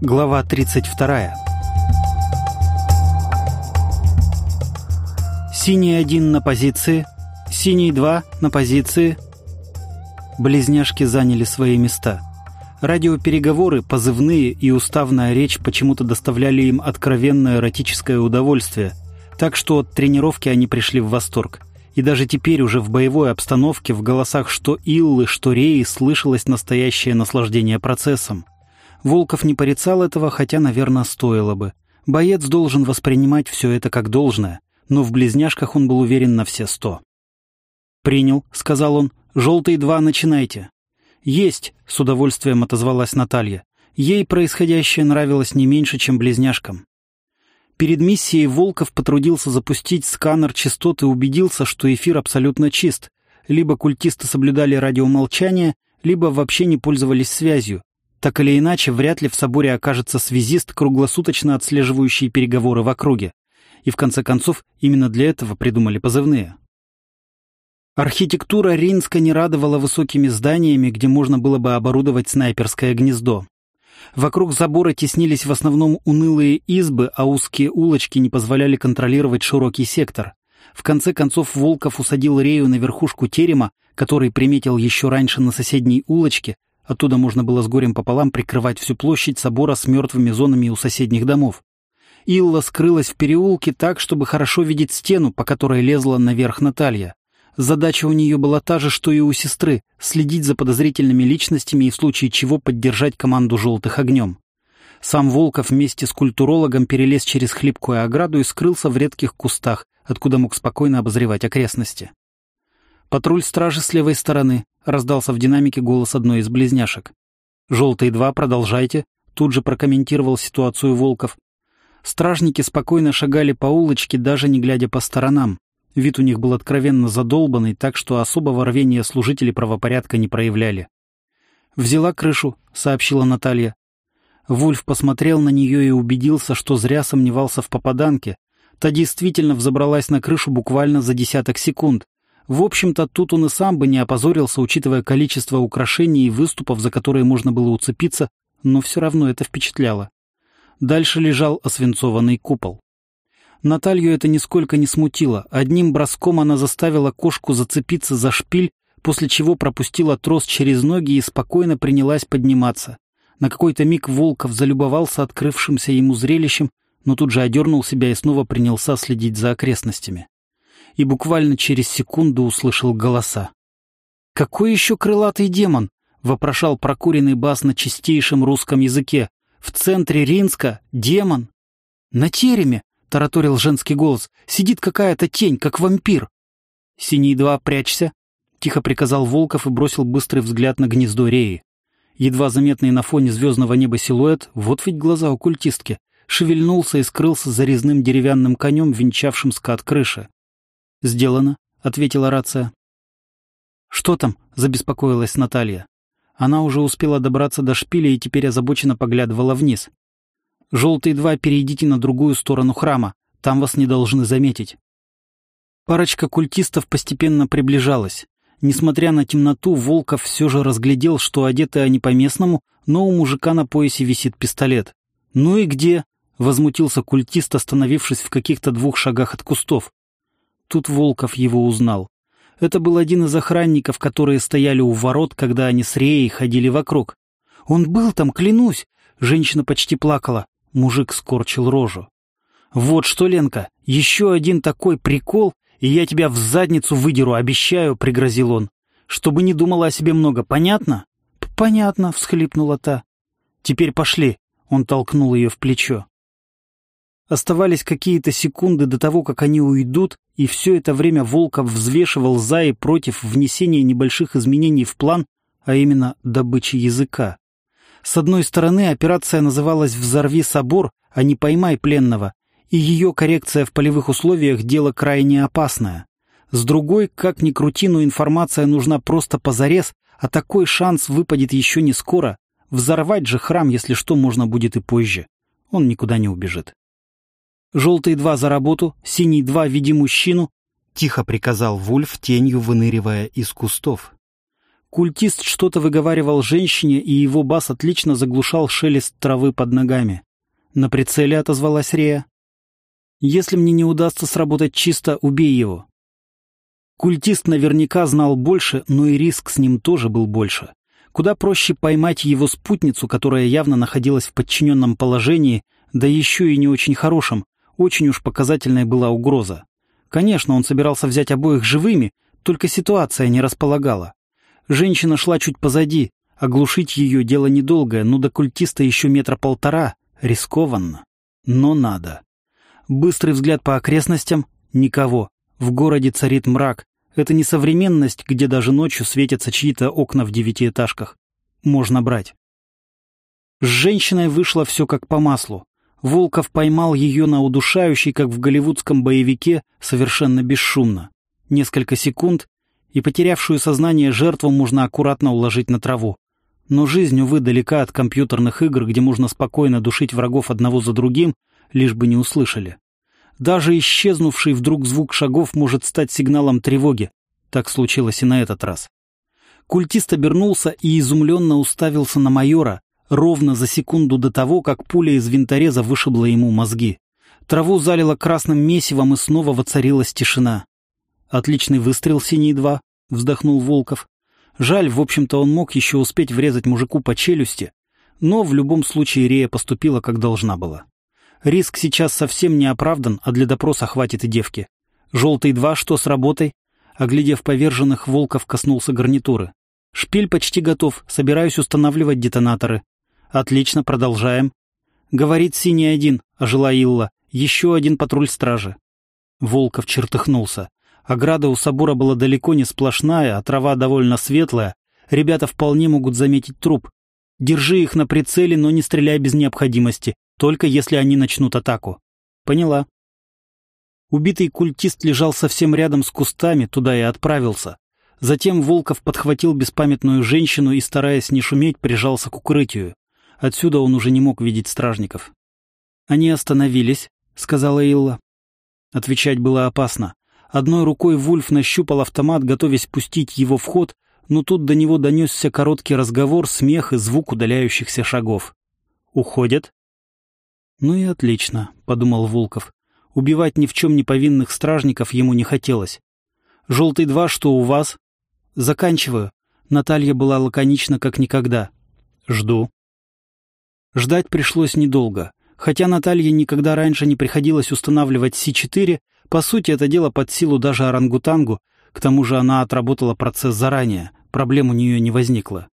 Глава 32. Синий один на позиции, синий два на позиции. Близняшки заняли свои места. Радиопереговоры, позывные и уставная речь почему-то доставляли им откровенное эротическое удовольствие, так что от тренировки они пришли в восторг. И даже теперь уже в боевой обстановке в голосах что Иллы, что Реи слышалось настоящее наслаждение процессом. Волков не порицал этого, хотя, наверное, стоило бы. Боец должен воспринимать все это как должное, но в близняшках он был уверен на все сто. «Принял», — сказал он. «Желтые два, начинайте». «Есть», — с удовольствием отозвалась Наталья. Ей происходящее нравилось не меньше, чем близняшкам. Перед миссией Волков потрудился запустить сканер частот и убедился, что эфир абсолютно чист. Либо культисты соблюдали радиомолчание, либо вообще не пользовались связью. Так или иначе, вряд ли в соборе окажется связист, круглосуточно отслеживающий переговоры в округе. И в конце концов, именно для этого придумали позывные. Архитектура Ринска не радовала высокими зданиями, где можно было бы оборудовать снайперское гнездо. Вокруг забора теснились в основном унылые избы, а узкие улочки не позволяли контролировать широкий сектор. В конце концов Волков усадил Рею на верхушку терема, который приметил еще раньше на соседней улочке, оттуда можно было с горем пополам прикрывать всю площадь собора с мертвыми зонами у соседних домов. Илла скрылась в переулке так, чтобы хорошо видеть стену, по которой лезла наверх Наталья. Задача у нее была та же, что и у сестры — следить за подозрительными личностями и в случае чего поддержать команду «желтых огнем». Сам Волков вместе с культурологом перелез через хлипкую ограду и скрылся в редких кустах, откуда мог спокойно обозревать окрестности. «Патруль стражи с левой стороны», — раздался в динамике голос одной из близняшек. «Желтый два, продолжайте», — тут же прокомментировал ситуацию Волков. Стражники спокойно шагали по улочке, даже не глядя по сторонам. Вид у них был откровенно задолбанный, так что особого рвения служители правопорядка не проявляли. «Взяла крышу», — сообщила Наталья. Вульф посмотрел на нее и убедился, что зря сомневался в попаданке. Та действительно взобралась на крышу буквально за десяток секунд. В общем-то, тут он и сам бы не опозорился, учитывая количество украшений и выступов, за которые можно было уцепиться, но все равно это впечатляло. Дальше лежал освинцованный купол. Наталью это нисколько не смутило. Одним броском она заставила кошку зацепиться за шпиль, после чего пропустила трос через ноги и спокойно принялась подниматься. На какой-то миг Волков залюбовался открывшимся ему зрелищем, но тут же одернул себя и снова принялся следить за окрестностями. И буквально через секунду услышал голоса. «Какой еще крылатый демон?» — вопрошал прокуренный бас на чистейшем русском языке. «В центре Ринска демон!» «На тереме!» — тараторил женский голос. «Сидит какая-то тень, как вампир». «Синий-два, прячься», — тихо приказал Волков и бросил быстрый взгляд на гнездо Реи. Едва заметный на фоне звездного неба силуэт, вот ведь глаза оккультистки, шевельнулся и скрылся за резным деревянным конем, венчавшим скат крыши. «Сделано», — ответила рация. «Что там?» — забеспокоилась Наталья. Она уже успела добраться до шпиля и теперь озабоченно поглядывала вниз. Желтые два перейдите на другую сторону храма, там вас не должны заметить. Парочка культистов постепенно приближалась. Несмотря на темноту, Волков все же разглядел, что одеты они по-местному, но у мужика на поясе висит пистолет. «Ну и где?» — возмутился культист, остановившись в каких-то двух шагах от кустов. Тут Волков его узнал. Это был один из охранников, которые стояли у ворот, когда они с Реей ходили вокруг. «Он был там, клянусь!» Женщина почти плакала. Мужик скорчил рожу. «Вот что, Ленка, еще один такой прикол, и я тебя в задницу выдеру, обещаю», — пригрозил он. «Чтобы не думала о себе много, понятно?» «Понятно», — всхлипнула та. «Теперь пошли», — он толкнул ее в плечо. Оставались какие-то секунды до того, как они уйдут, и все это время Волков взвешивал за и против внесения небольших изменений в план, а именно добычи языка. С одной стороны, операция называлась «Взорви собор», а не «Поймай пленного», и ее коррекция в полевых условиях – дело крайне опасное. С другой, как ни крути, но информация нужна просто позарез, а такой шанс выпадет еще не скоро. Взорвать же храм, если что, можно будет и позже. Он никуда не убежит. «Желтый два за работу, синий два веди мужчину», — тихо приказал Вульф, тенью выныривая из кустов. Культист что-то выговаривал женщине, и его бас отлично заглушал шелест травы под ногами. На прицеле отозвалась Рея. «Если мне не удастся сработать чисто, убей его». Культист наверняка знал больше, но и риск с ним тоже был больше. Куда проще поймать его спутницу, которая явно находилась в подчиненном положении, да еще и не очень хорошем, очень уж показательной была угроза. Конечно, он собирался взять обоих живыми, только ситуация не располагала. Женщина шла чуть позади, оглушить ее дело недолгое, но до культиста еще метра полтора, рискованно. Но надо. Быстрый взгляд по окрестностям — никого. В городе царит мрак. Это не современность, где даже ночью светятся чьи-то окна в девятиэтажках. Можно брать. С женщиной вышло все как по маслу. Волков поймал ее на удушающей, как в голливудском боевике, совершенно бесшумно. Несколько секунд, и потерявшую сознание жертву можно аккуратно уложить на траву. Но жизнь, увы, далека от компьютерных игр, где можно спокойно душить врагов одного за другим, лишь бы не услышали. Даже исчезнувший вдруг звук шагов может стать сигналом тревоги. Так случилось и на этот раз. Культист обернулся и изумленно уставился на майора, ровно за секунду до того, как пуля из винтореза вышибла ему мозги. Траву залило красным месивом, и снова воцарилась тишина. «Отличный выстрел, Синий-2», — вздохнул Волков. Жаль, в общем-то, он мог еще успеть врезать мужику по челюсти, но в любом случае Рея поступила, как должна была. Риск сейчас совсем не оправдан, а для допроса хватит и девки. «Желтый-2, что с работой?» Оглядев поверженных, Волков коснулся гарнитуры. «Шпиль почти готов, собираюсь устанавливать детонаторы». «Отлично, продолжаем». «Говорит синий-1», — ожила Илла. «Еще один патруль стражи». Волков чертыхнулся. Ограда у собора была далеко не сплошная, а трава довольно светлая. Ребята вполне могут заметить труп. Держи их на прицеле, но не стреляй без необходимости, только если они начнут атаку. Поняла. Убитый культист лежал совсем рядом с кустами, туда и отправился. Затем Волков подхватил беспамятную женщину и, стараясь не шуметь, прижался к укрытию. Отсюда он уже не мог видеть стражников. «Они остановились», — сказала Илла. Отвечать было опасно. Одной рукой Вульф нащупал автомат, готовясь пустить его в ход, но тут до него донесся короткий разговор, смех и звук удаляющихся шагов. «Уходят?» «Ну и отлично», — подумал Волков. Убивать ни в чем не повинных стражников ему не хотелось. «Желтый два, что у вас?» «Заканчиваю». Наталья была лаконична, как никогда. «Жду». Ждать пришлось недолго. Хотя Наталье никогда раньше не приходилось устанавливать Си-4, по сути, это дело под силу даже орангутангу, к тому же она отработала процесс заранее, проблем у нее не возникло.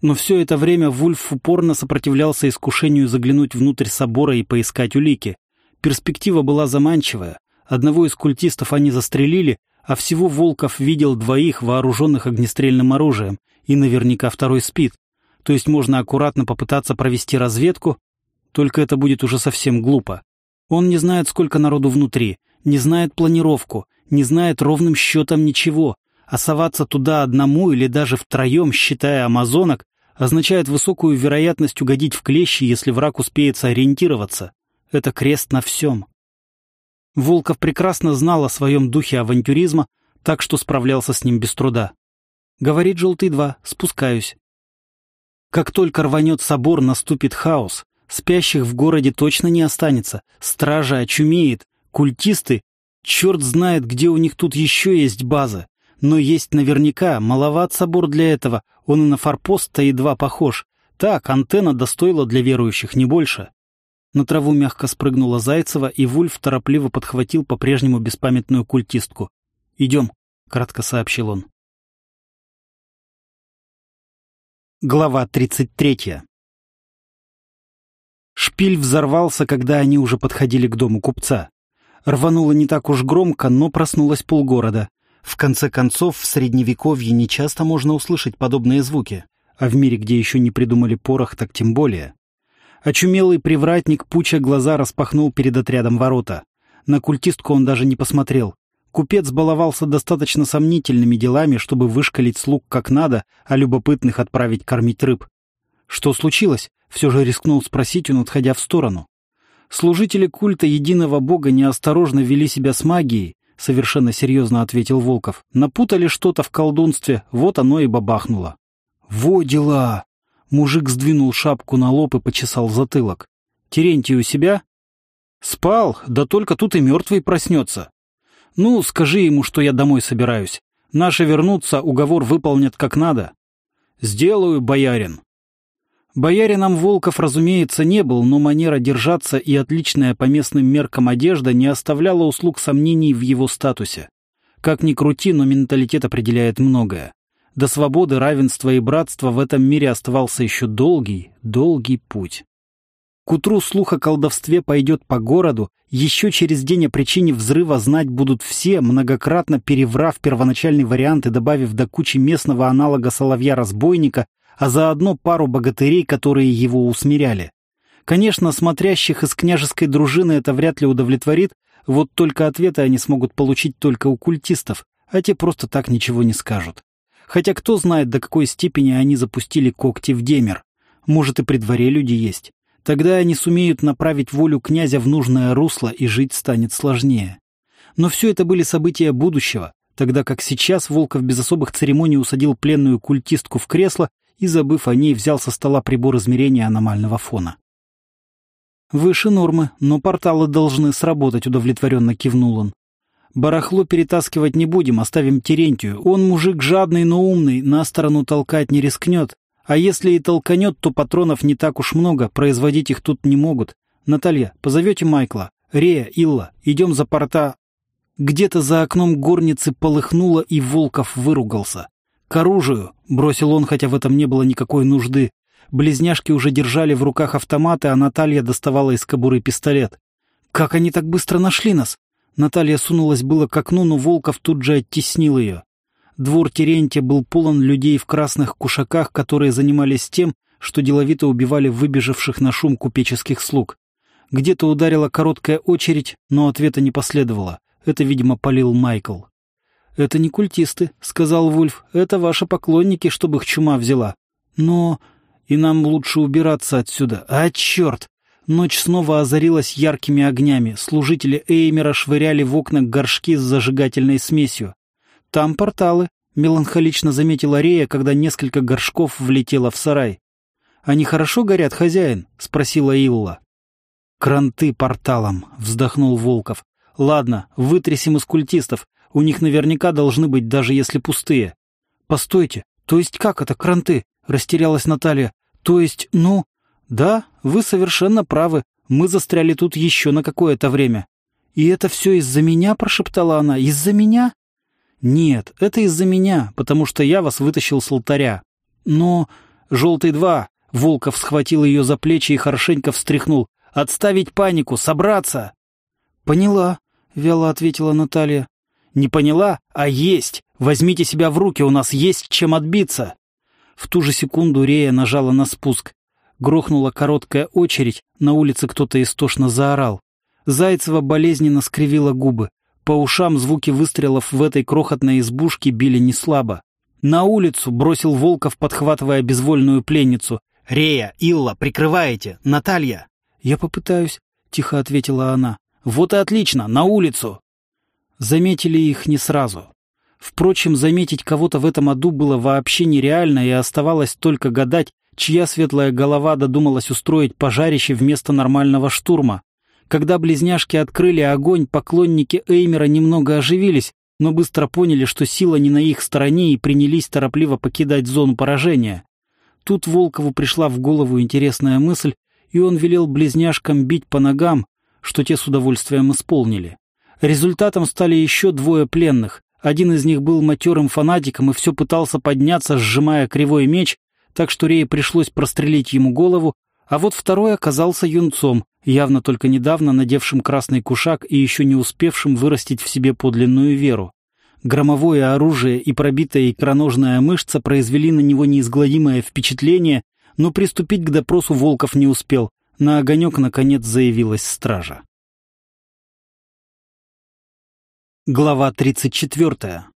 Но все это время Вульф упорно сопротивлялся искушению заглянуть внутрь собора и поискать улики. Перспектива была заманчивая. Одного из культистов они застрелили, а всего Волков видел двоих, вооруженных огнестрельным оружием, и наверняка второй спит. То есть можно аккуратно попытаться провести разведку, только это будет уже совсем глупо. Он не знает, сколько народу внутри, не знает планировку, не знает ровным счетом ничего, а соваться туда одному или даже втроем, считая амазонок, означает высокую вероятность угодить в клещи, если враг успеет сориентироваться. Это крест на всем. Волков прекрасно знал о своем духе авантюризма, так что справлялся с ним без труда. Говорит «Желтый два», спускаюсь. Как только рванет собор, наступит хаос. Спящих в городе точно не останется. Стража очумеет, Культисты, черт знает, где у них тут еще есть база. Но есть наверняка, маловат собор для этого, он и на форпост-то едва похож. Так, антенна достоила для верующих, не больше. На траву мягко спрыгнула Зайцева, и Вульф торопливо подхватил по-прежнему беспамятную культистку. «Идем», — кратко сообщил он. Глава тридцать третья. Шпиль взорвался, когда они уже подходили к дому купца. Рвануло не так уж громко, но проснулось полгорода. В конце концов, в Средневековье нечасто можно услышать подобные звуки, а в мире, где еще не придумали порох, так тем более. Очумелый привратник, пуча глаза, распахнул перед отрядом ворота. На культистку он даже не посмотрел. Купец баловался достаточно сомнительными делами, чтобы вышкалить слуг как надо, а любопытных отправить кормить рыб. «Что случилось?» — все же рискнул спросить он, отходя в сторону. Служители культа единого бога неосторожно вели себя с магией, совершенно серьезно ответил Волков. Напутали что-то в колдунстве, вот оно и бабахнуло. Во дела! Мужик сдвинул шапку на лоб и почесал затылок. Терентий у себя? Спал, да только тут и мертвый проснется. Ну, скажи ему, что я домой собираюсь. Наши вернутся, уговор выполнят как надо. Сделаю, боярин. Боярином Волков, разумеется, не был, но манера держаться и отличная по местным меркам одежда не оставляла услуг сомнений в его статусе. Как ни крути, но менталитет определяет многое. До свободы, равенства и братства в этом мире оставался еще долгий, долгий путь. К утру слух о колдовстве пойдет по городу, еще через день о причине взрыва знать будут все, многократно переврав первоначальный вариант и добавив до кучи местного аналога соловья-разбойника, а заодно пару богатырей, которые его усмиряли. Конечно, смотрящих из княжеской дружины это вряд ли удовлетворит, вот только ответы они смогут получить только у культистов, а те просто так ничего не скажут. Хотя кто знает, до какой степени они запустили когти в Демер. Может, и при дворе люди есть. Тогда они сумеют направить волю князя в нужное русло, и жить станет сложнее. Но все это были события будущего, тогда как сейчас Волков без особых церемоний усадил пленную культистку в кресло и, забыв о ней, взял со стола прибор измерения аномального фона. «Выше нормы, но порталы должны сработать», — удовлетворенно кивнул он. «Барахло перетаскивать не будем, оставим Терентию. Он мужик жадный, но умный, на сторону толкать не рискнет. А если и толканет, то патронов не так уж много, производить их тут не могут. Наталья, позовете Майкла? Рея, Илла, идем за порта...» Где-то за окном горницы полыхнуло, и Волков выругался. «К оружию!» — бросил он, хотя в этом не было никакой нужды. Близняшки уже держали в руках автоматы, а Наталья доставала из кобуры пистолет. «Как они так быстро нашли нас?» Наталья сунулась было к окну, но Волков тут же оттеснил ее. Двор Терентия был полон людей в красных кушаках, которые занимались тем, что деловито убивали выбежавших на шум купеческих слуг. Где-то ударила короткая очередь, но ответа не последовало. Это, видимо, полил Майкл. «Это не культисты», — сказал Вульф. «Это ваши поклонники, чтобы их чума взяла. Но... И нам лучше убираться отсюда. А, черт!» Ночь снова озарилась яркими огнями. Служители Эймера швыряли в окна горшки с зажигательной смесью. «Там порталы», — меланхолично заметила Рея, когда несколько горшков влетело в сарай. «Они хорошо горят, хозяин?» — спросила Илла. «Кранты порталом», — вздохнул Волков. «Ладно, вытрясем из культистов. У них наверняка должны быть, даже если пустые». «Постойте, то есть как это кранты?» — растерялась Наталья. «То есть, ну...» «Да, вы совершенно правы. Мы застряли тут еще на какое-то время». «И это все из-за меня?» — прошептала она. «Из-за меня?» «Нет, это из-за меня, потому что я вас вытащил с алтаря». «Но...» «Желтый два!» Волков схватил ее за плечи и хорошенько встряхнул. «Отставить панику! Собраться!» «Поняла», — вяло ответила Наталья. «Не поняла? А есть! Возьмите себя в руки, у нас есть чем отбиться!» В ту же секунду Рея нажала на спуск. Грохнула короткая очередь, на улице кто-то истошно заорал. Зайцева болезненно скривила губы. По ушам звуки выстрелов в этой крохотной избушке били неслабо. «На улицу!» — бросил Волков, подхватывая безвольную пленницу. «Рея, Илла, прикрываете! Наталья!» «Я попытаюсь», — тихо ответила она. «Вот и отлично! На улицу!» Заметили их не сразу. Впрочем, заметить кого-то в этом аду было вообще нереально, и оставалось только гадать, чья светлая голова додумалась устроить пожарище вместо нормального штурма. Когда близняшки открыли огонь, поклонники Эймера немного оживились, но быстро поняли, что сила не на их стороне и принялись торопливо покидать зону поражения. Тут Волкову пришла в голову интересная мысль, и он велел близняшкам бить по ногам, что те с удовольствием исполнили. Результатом стали еще двое пленных. Один из них был матерым фанатиком и все пытался подняться, сжимая кривой меч, так что Рее пришлось прострелить ему голову, а вот второй оказался юнцом, явно только недавно надевшим красный кушак и еще не успевшим вырастить в себе подлинную веру. Громовое оружие и пробитая икроножная мышца произвели на него неизгладимое впечатление, но приступить к допросу Волков не успел. На огонек, наконец, заявилась стража. Глава тридцать четвертая.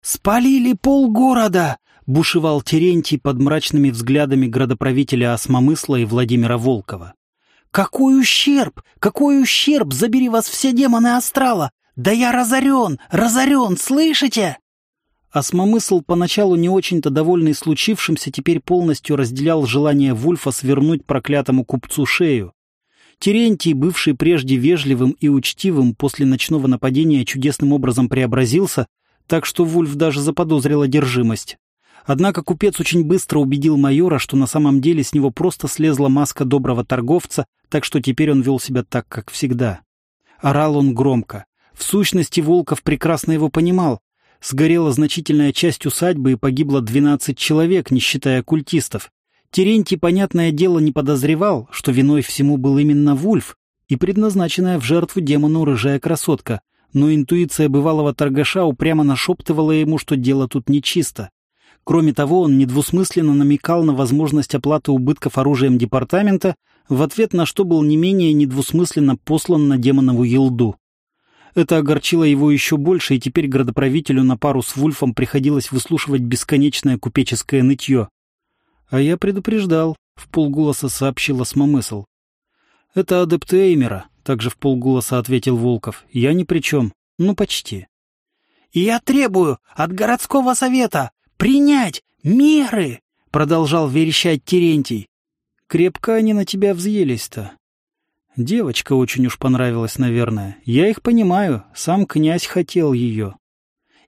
«Спалили полгорода!» Бушевал Терентий под мрачными взглядами градоправителя Осмомысла и Владимира Волкова. «Какой ущерб! Какой ущерб! Забери вас все демоны астрала! Да я разорен! Разорен! Слышите?» Осмомысл, поначалу не очень-то довольный случившимся, теперь полностью разделял желание Вульфа свернуть проклятому купцу шею. Терентий, бывший прежде вежливым и учтивым, после ночного нападения чудесным образом преобразился, так что Вульф даже заподозрил одержимость. Однако купец очень быстро убедил майора, что на самом деле с него просто слезла маска доброго торговца, так что теперь он вел себя так, как всегда. Орал он громко. В сущности, Волков прекрасно его понимал. Сгорела значительная часть усадьбы и погибло 12 человек, не считая культистов. Терентий, понятное дело, не подозревал, что виной всему был именно Вульф и предназначенная в жертву демону рыжая красотка, но интуиция бывалого торгаша упрямо нашептывала ему, что дело тут нечисто. Кроме того, он недвусмысленно намекал на возможность оплаты убытков оружием департамента, в ответ на что был не менее недвусмысленно послан на демонову елду. Это огорчило его еще больше, и теперь градоправителю на пару с Вульфом приходилось выслушивать бесконечное купеческое нытье. «А я предупреждал», — в полголоса сообщила смомысл. «Это адепт Эймера», — также в полголоса ответил Волков. «Я ни при чем. Ну, почти». «И я требую от городского совета принять меры!» — продолжал верещать Терентий. «Крепко они на тебя взъелись-то», Девочка очень уж понравилась, наверное. Я их понимаю, сам князь хотел ее.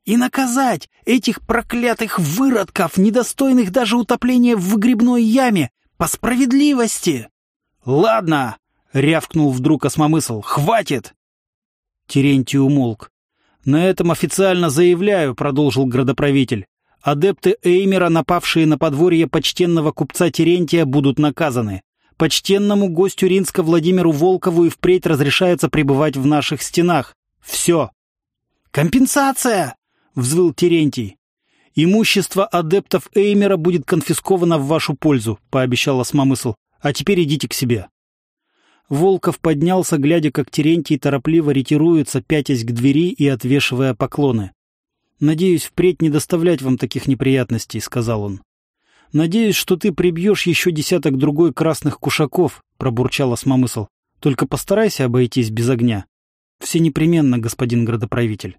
И наказать этих проклятых выродков, недостойных даже утопления в выгребной яме, по справедливости. Ладно, рявкнул вдруг осмомысл. Хватит! Терентий умолк. На этом официально заявляю, продолжил градоправитель. Адепты Эймера, напавшие на подворье почтенного купца Терентия, будут наказаны. Почтенному гостю Ринска Владимиру Волкову и впредь разрешается пребывать в наших стенах. Все. «Компенсация!» — взвыл Терентий. «Имущество адептов Эймера будет конфисковано в вашу пользу», — пообещал Осмомысл. «А теперь идите к себе». Волков поднялся, глядя, как Терентий торопливо ретируется, пятясь к двери и отвешивая поклоны. «Надеюсь, впредь не доставлять вам таких неприятностей», — сказал он. «Надеюсь, что ты прибьешь еще десяток другой красных кушаков», — пробурчала смомысл. «Только постарайся обойтись без огня». «Все непременно, господин градоправитель».